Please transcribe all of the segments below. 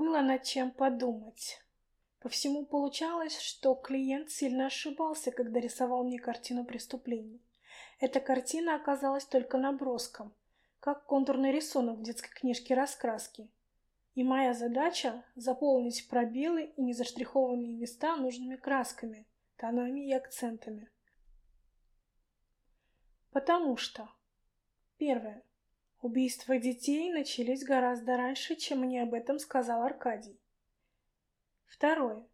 Было над чем подумать. По всему получалось, что клиент сильно ошибался, когда рисовал мне картину преступлений. Эта картина оказалась только наброском, как контурный рисунок в детской книжке раскраски. И моя задача — заполнить пробелы и незаштрихованные места нужными красками, тонами и акцентами. Потому что... Первое. Убийства детей начались гораздо раньше, чем мне об этом сказал Аркадий. Второе.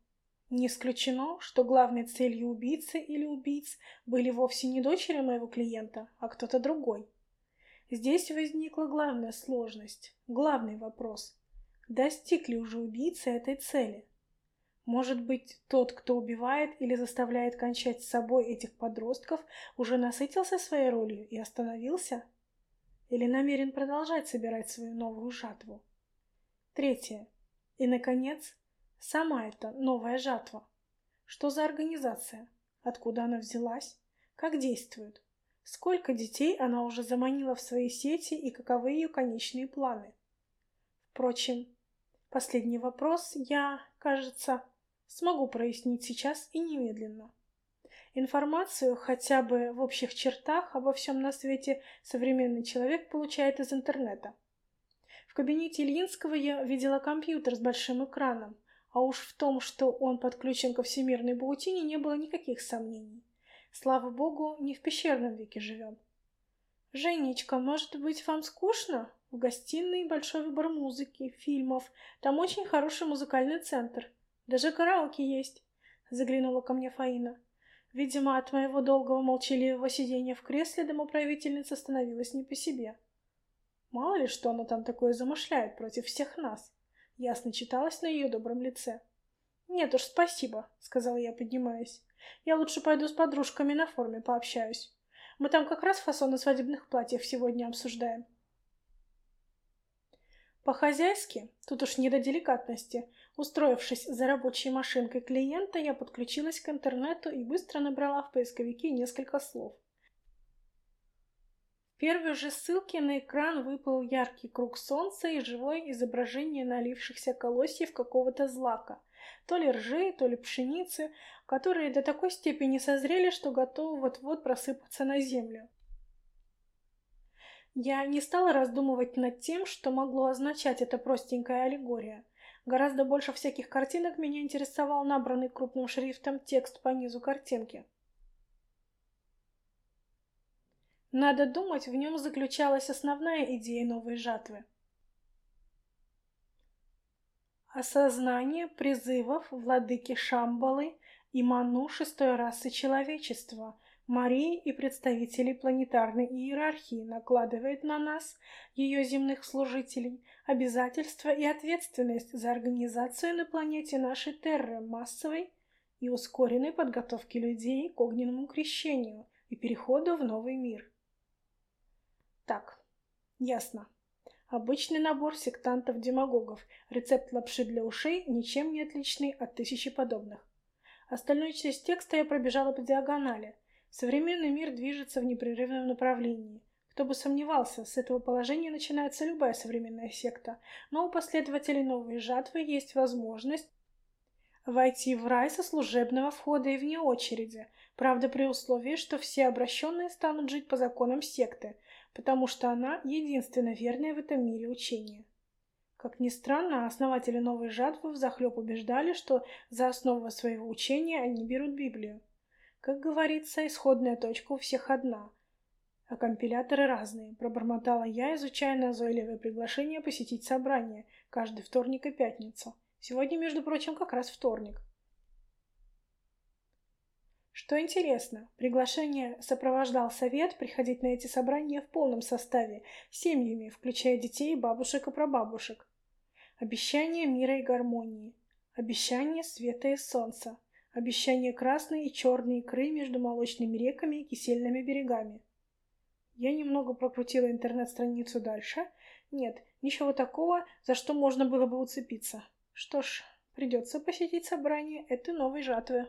Не исключено, что главной целью убийцы или убийц были вовсе не дочери моего клиента, а кто-то другой. Здесь возникла главная сложность, главный вопрос. Достиг ли уже убийца этой цели? Может быть, тот, кто убивает или заставляет кончать с собой этих подростков, уже насытился своей ролью и остановился? Или намерен продолжать собирать свою новую жатву? Третье. И, наконец, сама эта новая жатва. Что за организация? Откуда она взялась? Как действует? Сколько детей она уже заманила в свои сети и каковы ее конечные планы? Впрочем, последний вопрос я, кажется, смогу прояснить сейчас и немедленно. Информацию хотя бы в общих чертах обо всем на свете современный человек получает из интернета. В кабинете Ильинского я видела компьютер с большим экраном, а уж в том, что он подключен ко всемирной паутине, не было никаких сомнений. Слава богу, не в пещерном веке живем. «Женечка, может быть, вам скучно? В гостиной большой выбор музыки, фильмов. Там очень хороший музыкальный центр. Даже караоке есть», — заглянула ко мне Фаина. Видимо, от моего долгого молчаливого сидения в кресле домоправительница становилась не по себе. Мало ли, что она там такое замышляет против всех нас. Ясно читалось на ее добром лице. «Нет уж, спасибо», — сказала я, поднимаясь. «Я лучше пойду с подружками на форме пообщаюсь. Мы там как раз фасоны свадебных платьев сегодня обсуждаем». По-хозяйски, тут уж не до деликатности, устроившись за рабочей машинкой клиента, я подключилась к интернету и быстро набрала в поисковике несколько слов. В первой же ссылке на экран выпал яркий круг солнца и живое изображение налившихся колосьев какого-то злака, то ли ржи, то ли пшеницы, которые до такой степени созрели, что готовы вот-вот просыпаться на землю. Я не стала раздумывать над тем, что могло означать эта простенькая аллегория. Гораздо больше всяких картинок меня интересовал набранный крупным шрифтом текст по низу картинки. Надо думать, в нем заключалась основная идея новой жатвы. Осознание призывов владыки Шамбалы и Ману шестой расы человечества – Марии и представителей планетарной иерархии накладывает на нас, ее земных служителей, обязательства и ответственность за организацию на планете нашей Терры массовой и ускоренной подготовки людей к огненному крещению и переходу в новый мир. Так, ясно. Обычный набор сектантов-демагогов, рецепт лапши для ушей, ничем не отличный от тысячи подобных. Остальную часть текста я пробежала по диагонали – Современный мир движется в непрерывном направлении. Кто бы сомневался, с этого положения начинается любая современная секта, но у последователей новой жатвы есть возможность войти в рай со служебного входа и вне очереди, правда при условии, что все обращенные станут жить по законам секты, потому что она единственно верное в этом мире учение. Как ни странно, основатели новой жатвы взахлеб убеждали, что за основу своего учения они берут Библию. Как говорится, исходная точка у всех одна, а компиляторы разные, пробормотала я, изучая назойливое приглашение посетить собрание каждый вторник и пятницу. Сегодня, между прочим, как раз вторник. Что интересно, приглашение сопровождал совет приходить на эти собрания в полном составе, семьями, включая детей, бабушек и прабабушек. Обещание мира и гармонии. Обещание света и солнца. Обещание красной и черной икры между молочными реками и кисельными берегами. Я немного прокрутила интернет-страницу дальше. Нет, ничего такого, за что можно было бы уцепиться. Что ж, придется посетить собрание этой новой жатвы.